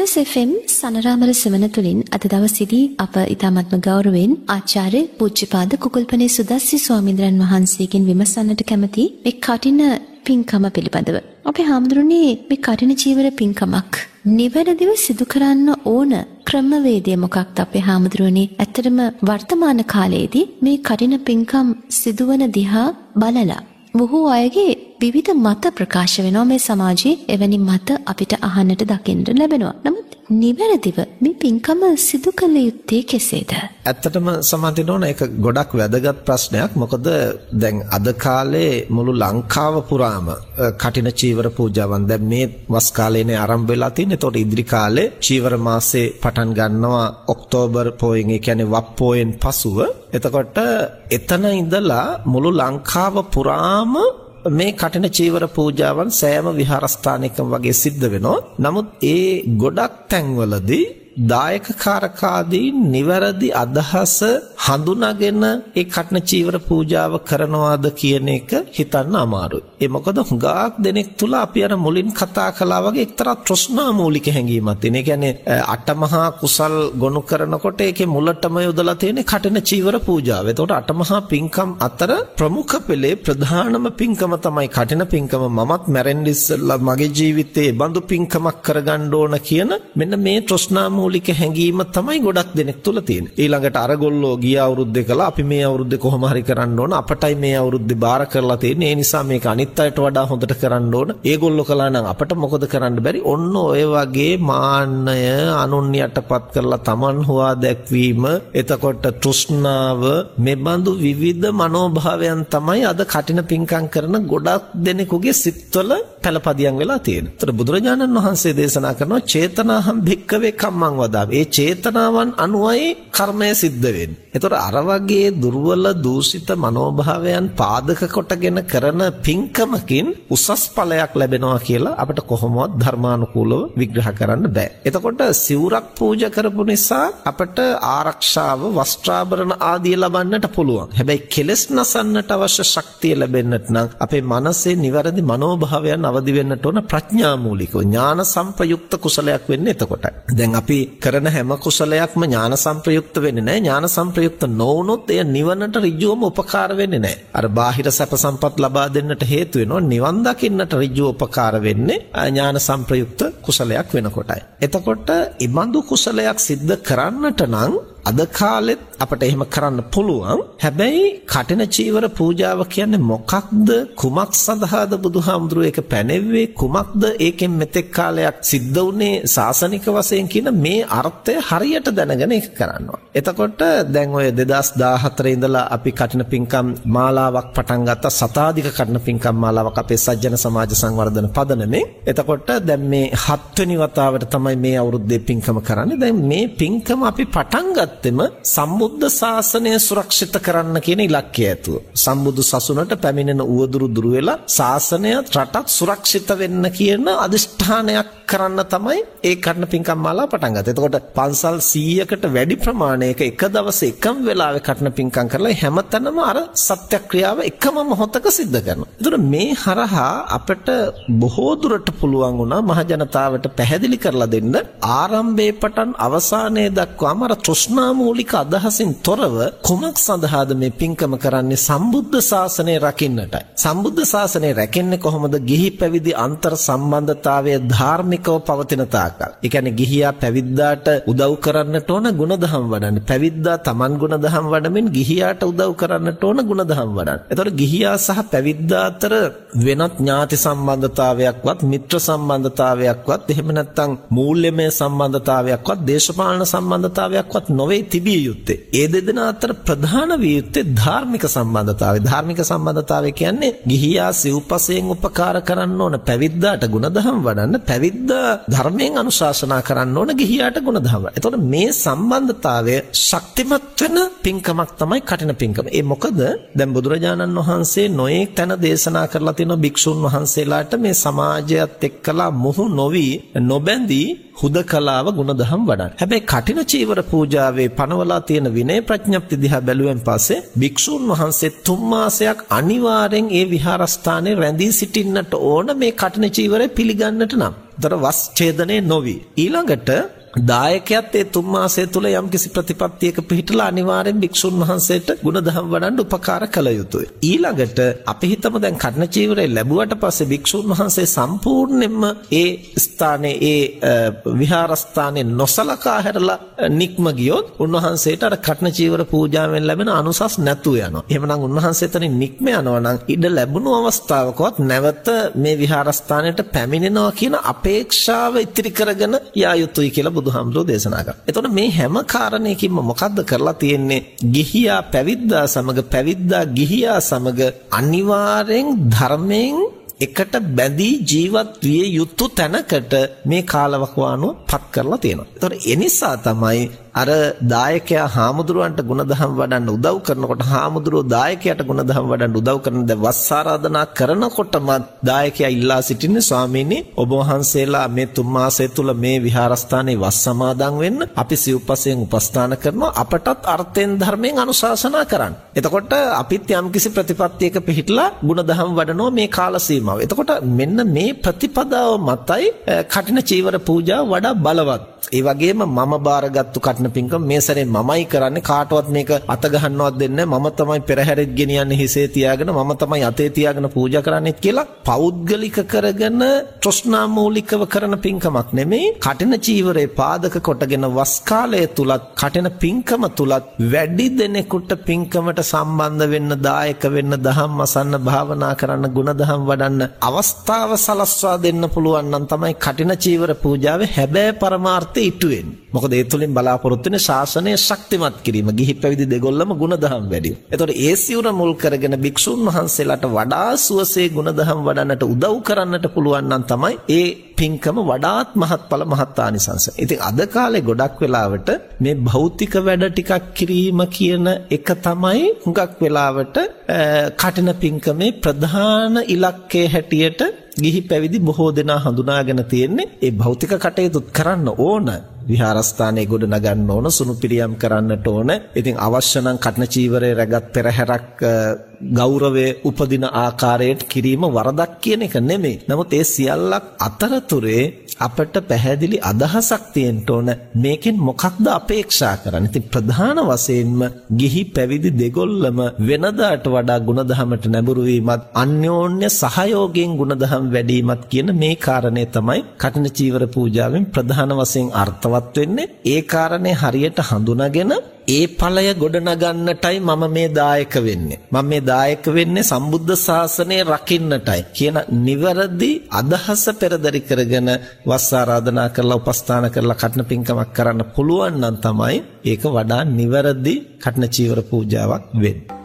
සරස් FM සනරාමර සෙවන තුලින් අද දවසේදී අප ඊ타මත්ම ගෞරවයෙන් ආචාර්ය පූජ්‍යපාද කුකුල්පනේ සුදස්සි ස්වාමීන්ද්‍රයන් වහන්සේගෙන් විමසන්නට කැමති මේ කටින පින්කම පිළිබඳව. අපේ හාමුදුරනේ මේ කටින චීවර පින්කමක් නිවැරදිව සිදු කරන්න ඕන ක්‍රමවේදය මොකක්ද අපේ හාමුදුරනේ? ඇත්තටම වර්තමාන කාලයේදී මේ කටින පින්කම් සිදුවන දිහා බලලා බොහෝ අයගේ විවිධ මත ප්‍රකාශ වෙනවා මේ සමාජයේ එවැනි මත අපිට අහන්නට දකින්න ලැබෙනවා. නමුත් නිවැරදිව මේ පින්කම සිදු කළ යුත්තේ කෙසේද? ඇත්තටම සමහරින් ඕන ඒක ගොඩක් වැදගත් ප්‍රශ්නයක්. මොකද දැන් අද කාලේ මුළු ලංකාව පුරාම කටින චීවර පූජාවන් දැන් මේ වස් කාලේනේ ආරම්භ වෙලා තියෙන්නේ. ඒතකොට ඉදිරි කාලේ චීවර මාසේ පටන් ගන්නවා ඔක්තෝබර් පෝයෙන් ඒ කියන්නේ වප් පෝයෙන් පසුව. එතකොට එතන ඉඳලා මුළු ලංකාව පුරාම මේ කටින චීවර පූජාවන් සෑම විහාරස්ථානයකම වගේ සිද්ධ වෙනවා. නමුත් ඒ ගොඩක් තැන්වලදී දායක කාරකාදීන් නිවැරදි අදහස හඳුනාගෙන ඒ කටන චීවර පූජාව කරනවාද කියන එක හිතන්න අමාරුයි. ඒ මොකද හුඟක් දෙනෙක් තුල අපි අර මුලින් කතා කළා වගේ එක්තරා තෘෂ්ණා මූලික හැඟීමක් තියෙන. ඒ කියන්නේ අටමහා කුසල් ගොනු කරනකොට ඒකේ මුලටම යොදලා තියෙන කටන චීවර පූජාව. එතකොට අටමහා පින්කම් අතර ප්‍රමුඛ පෙළේ ප්‍රධානම පින්කම තමයි කටින පින්කම. මමත් මැරෙන්න ඉස්සෙල්ලා මගේ ජීවිතේ බඳු පින්කමක් කරගන්න ඕන කියන මෙන්න මේ තෘෂ්ණා මූලික හැඟීම තමයි ගොඩක් දෙනෙක් තුල තියෙන්නේ. ඊළඟට අරගොල්ලෝ ගිය අවුරුද්දේ කළා අපි මේ අවුරුද්දේ කොහොම හරි කරන්න ඕන අපටයි මේ අවුරුද්දේ බාර කරලා තියෙන්නේ. ඒ නිසා මේක අනිත් අයට වඩා හොඳට කරන්න ඕන. ඒගොල්ලෝ කළා නම් අපට මොකද කරන්න බැරි? ඔන්න ඔය වගේ මාන්නය අනුන් යටපත් කරලා Taman හොවා දැක්වීම, එතකොට තෘෂ්ණාව, මෙබඳු විවිධ මනෝභාවයන් තමයි අද කටින පිංකම් කරන ගොඩක් දෙනෙකුගේ සිත්වල පළපදියම් වෙලා තියෙන්නේ. ඒතර බුදුරජාණන් වහන්සේ දේශනා කරනවා චේතනාහම් භික්කවේ කම්මං වදාව. ඒ චේතනාවන් අනුවයි කර්මය සිද්ධ වෙන්නේ. ඒතර අර වගේ දුර්වල දූෂිත මනෝභාවයන් පාදක කොටගෙන කරන පින්කමකින් උසස් ඵලයක් ලැබෙනවා කියලා අපිට කොහොමවත් ධර්මානුකූලව විග්‍රහ කරන්න බෑ. එතකොට සිවුරක් පූජා කරපු නිසා අපිට ආරක්ෂාව වස්ත්‍රාභරණ ආදිය ලබන්නට පුළුවන්. හැබැයි කෙලස් නසන්නට අවශ්‍ය ශක්තිය ලැබෙන්නට නම් අපේ මනසේ නිවැරදි මනෝභාවයන් අවදි වෙන්නට ඕන ප්‍රඥා මූලිකව ඥාන සංප්‍රයුක්ත කුසලයක් වෙන්නේ එතකොටයි. දැන් අපි කරන හැම කුසලයක්ම ඥාන සංප්‍රයුක්ත වෙන්නේ නැහැ. ඥාන සංප්‍රයුක්ත නොවුනොත් එය නිවනට ඍජුවම උපකාර වෙන්නේ නැහැ. අර බාහිර සැප සම්පත් ලබා දෙන්නට හේතු වෙනවා. නිවන් දකින්නට ඍජුව උපකාර වෙන්නේ ඥාන සංප්‍රයුක්ත කුසලයක් වෙනකොටයි. එතකොට ඉබඳු කුසලයක් සිද්ධ කරන්නට නම් අද කාලෙත් අපිට එහෙම කරන්න පුළුවන්. හැබැයි කටින චීවර පූජාව කියන්නේ මොකක්ද? කුමක් සඳහාද බුදුහාමුදුරුවෝ ඒක පැනෙව්වේ? කුමක්ද ඒකෙන් මෙතෙක් කාලයක් සිද්ධ වුනේ සාසනික වශයෙන් කියන මේ අර්ථය හරියට දැනගෙන ඒක කරනවා. එතකොට දැන් ඔය 2014 ඉඳලා අපි කටින පින්කම් මාලාවක් පටන් ගත්තා. සතාධික කටින පින්කම් මාලාවක් අපේ සජ්ජන සමාජ සංවර්ධන පදනමේ. එතකොට දැන් මේ හත්වෙනි වතාවට තමයි මේ අවුරුද්දේ පින්කම කරන්නේ. දැන් මේ පින්කම අපි පටන් ගත්තෙම සම්බුද්ධ ශාසනය සුරක්ෂිත කරන්න කියන ඉලක්කය ඇතුව. සම්බුදු සසුනට පැමිණෙන උවදුරු දුරු වෙලා ශාසනය රටත් සුරක්ෂිත වෙන්න කියන අදිෂ්ඨානයක් කරන්න තමයි ඒ කර්ණ පින්කම් මාලා පටන් ගත්තේ. එතකොට පන්සල් 100කට වැඩි ප්‍රමාණයක එක දවසේ එකම වෙලාවේ කර්ණ පින්කම් කරලා හැමතැනම අර සත්‍යක්‍රියාව එකම මොහොතක සිද්ධ කරනවා. එතකොට මේ හරහා අපිට බොහෝ දුරට පුළුවන් වුණා මහ ජනතාවට පැහැදිලි කරලා දෙන්න ආරම්භයේ පටන් අවසානයේ දක්වාම අර තෘෂ්ණා මූලික අදහසින් තොරව කුමක් සඳහාද මේ පින්කම කරන්නේ සම්බුද්ධ ශාසනය රකින්නටයි. සම්බුද්ධ ශාසනය රැකෙන්නේ කොහොමද? ගිහි පැවිදි අන්තර් සම්බන්ධතාවය ධාර්මිකව පවතින තාක්කල්. ඒ කියන්නේ ගිහියා පැවිද්දාට උදව් කරන්නට ඕන ගුණධම් වඩන්න. පැවිද්දා Taman ගුණධම් වඩමින් ගිහියාට උදව් කරන්නට ඕන ගුණධම් වඩන්න. එතකොට ගිහියා සහ පැවිද්දා අතර වෙනත් ඥාති සම්බන්ධතාවයක්වත් මිත්‍ර සම්බන්ධතාවයක්වත් එහෙම නැත්නම් මූල්‍යමය සම්බන්ධතාවයක්වත් දේශපාලන සම්බන්ධතාවයක්වත් නොවේ තිබිය යුත්තේ. ඒ දෙදෙනා අතර ප්‍රධාන විය යුත්තේ ධාර්මික සම්බන්ධතාවය. ධාර්මික සම්බන්ධතාවය කියන්නේ ගිහියා සිව්පසයෙන් උපකාර කරන්න ඕන පැවිද්දාට ගුණධම් වඩන්න පැවිද්දා ධර්මයෙන් අනුශාසනා කරන්න ඕන ගිහියාට ගුණධම් වඩන්න. එතකොට මේ සම්බන්ධතාවය ශක්තිමත් වෙන පින්කමක් තමයි කටින පින්කම. ඒ මොකද දැන් බුදුරජාණන් වහන්සේ නොයේ තැන දේශනා කරලා තියෙන භික්ෂුන් වහන්සේලාට මේ සමාජයත් එක්කලා මුහු නොවි නොබැඳී හුදකලාව ගුණධම් වඩන්න. හැබැයි කටින චීවර පූජාවේ පනවලා තියෙන විනය ප්‍රඥප්ති දිහා බැලුවෙන් පස්සේ භික්ෂුන් වහන්සේ තුන් මාසයක් අනිවාර්යෙන් ඒ විහාරස්ථානයේ රැඳී සිටින්නට ඕන මේ කටින චීවරය පිළිගන්නට නම්. ඒතර වස් ඡේදනේ නොවි. ඊළඟට දායකයත් ඒ තුන් මාසය තුල යම්කිසි ප්‍රතිපත්තියක පිහිටලා අනිවාර්යෙන් භික්ෂුන් වහන්සේට ಗುಣධම් වඩන්න උපකාර කළ යුතුය. ඊළඟට අපි හිතමු දැන් කර්ණ චීවරය ලැබුවට පස්සේ භික්ෂුන් වහන්සේ සම්පූර්ණයෙන්ම ඒ ස්ථානයේ ඒ විහාරස්ථානයේ නොසලකා හැරලා නික්ම ගියොත් උන්වහන්සේට අර කර්ණ චීවර පූජාවෙන් ලැබෙන අනුසස් නැතුව යනවා. එහෙමනම් උන්වහන්සේ එතනින් නික්ම යනවා නම් ඉඩ ලැබුණු අවස්ථාවකවත් නැවත මේ විහාරස්ථානයට පැමිණෙනවා කියන අපේක්ෂාව ඉතිරි කරගෙන යා යුතුයි කියලා බුදුහාමුදුරෝ දේශනා කරා. එතකොට මේ හැම කාරණයකින්ම මොකද්ද කරලා තියෙන්නේ? ගිහියා පැවිද්දා සමග පැවිද්දා ගිහියා සමග අනිවාර්යෙන් ධර්මයෙන් එකට බැඳී ජීවත් විය යුතු තැනකට මේ කාලවකවානුව පත් කරලා තියෙනවා. ඒතකොට ඒ නිසා තමයි අර දායකයා හාමුදුරුවන්ට ಗುಣධම් වඩන්න උදව් කරනකොට හාමුදුරුවෝ දායකයාට ಗುಣධම් වඩන්න උදව් කරන දැන් වස් ආරාධනා කරනකොටම දායකයා ඉල්ලා සිටින්නේ ස්වාමීනි ඔබ වහන්සේලා මේ තුන් මාසය තුල මේ විහාරස්ථානයේ වස් සමාදන් වෙන්න අපි සිව්පසයෙන් උපස්ථාන කරනවා අපටත් අර්ථයෙන් ධර්මයෙන් අනුශාසනා කරන්න. එතකොට අපිත් යම්කිසි ප්‍රතිපත්තියක පිහිටලා ಗುಣධම් වඩනවා මේ කාල සීමාව. එතකොට මෙන්න මේ ප්‍රතිපදාව මතයි කටින චීවර පූජාව වඩා බලවත්. ඒ වගේම මම බාරගත්තු කටින පින්කම මේ සැරේ මමයි කරන්නේ කාටවත් මේක අත ගහන්නවත් දෙන්නේ මම තමයි පෙරහැරෙත් ගෙනියන්නේ හිසේ තියාගෙන මම තමයි අතේ තියාගෙන පූජා කරන්නේ කියලා පෞද්ගලික කරගෙන තෘෂ්ණා මූලිකව කරන පින්කමක් නෙමෙයි කටින චීවරේ පාදක කොටගෙන වස් කාලය තුලත් කටින පින්කම තුලත් වැඩි දෙනෙකුට පින්කමට සම්බන්ධ වෙන්න දායක වෙන්න දහම් අසන්න භාවනා කරන්න ගුණධම් වඩන්න අවස්ථාව සලස්වා දෙන්න පුළුවන් නම් තමයි කටින චීවර පූජාවේ හැබෑ පරමාර්ථය ඉටු වෙන්නේ. මොකද ඒ තුලින් බලාපොරොත්තු වෙන ශාසනය ශක්තිමත් කිරීම. ගිහි පැවිදි දෙගොල්ලම ගුණධම් වැඩි. එතකොට ඒ සිවුර මුල් කරගෙන භික්ෂුන් වහන්සේලාට වඩා සුවසේ ගුණධම් වඩන්නට උදව් කරන්නට පුළුවන් නම් තමයි ඒ පින්කම වඩාත් මහත්ඵල මහත්ානිසංස. ඉතින් අද කාලේ ගොඩක් වෙලාවට මේ භෞතික වැඩ ටිකක් කිරීම කියන එක තමයි හුඟක් වෙලාවට කටින පින්කමේ ප්‍රධාන ඉලක්කය හැටියට ගිහි පැවිදි බොහෝ දෙනා හඳුනාගෙන තියෙන්නේ ඒ භෞතික කටයුතු කරන්න ඕන විහාරස්ථානයේ ගොඩ නගන්න ඕන සුනුපිරියම් කරන්නට ඕන. ඉතින් අවශ්‍ය නම් කටන චීවරය රැගත් පෙරහැරක් ගෞරවයේ උපදින ආකාරයට කිරීම වරදක් කියන එක නෙමෙයි. නමුත් ඒ සියල්ලක් අතරතුරේ අපට පැහැදිලි අදහසක් තියෙන්න ඕන මේකෙන් මොකක්ද අපේක්ෂා කරන්නේ. ඉතින් ප්‍රධාන වශයෙන්ම ගිහි පැවිදි දෙගොල්ලම වෙනදාට වඩා ಗುಣධමයට නැඹුරු වීමත් අන්‍යෝන්‍ය සහයෝගයෙන් ಗುಣධම් වැඩිවීමත් කියන මේ කාරණේ තමයි කටින චීවර පූජාවෙන් ප්‍රධාන වශයෙන් අර්ථවත් වෙන්නේ. ඒ කාරණේ හරියට හඳුනාගෙන ඒ ඵලය ගොඩනගන්නටයි මම මේ දායක වෙන්නේ. මම මේ දායක වෙන්නේ සම්බුද්ධ ශාසනය රකින්නටයි කියන නිවැරදි අදහස පෙරදරි කරගෙන වස් ආරාධනා කරලා උපස්ථාන කරලා කටන පින්කමක් කරන්න පුළුවන් නම් තමයි ඒක වඩා නිවැරදි කටන චීවර පූජාවක් වෙන්නේ.